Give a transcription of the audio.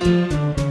Música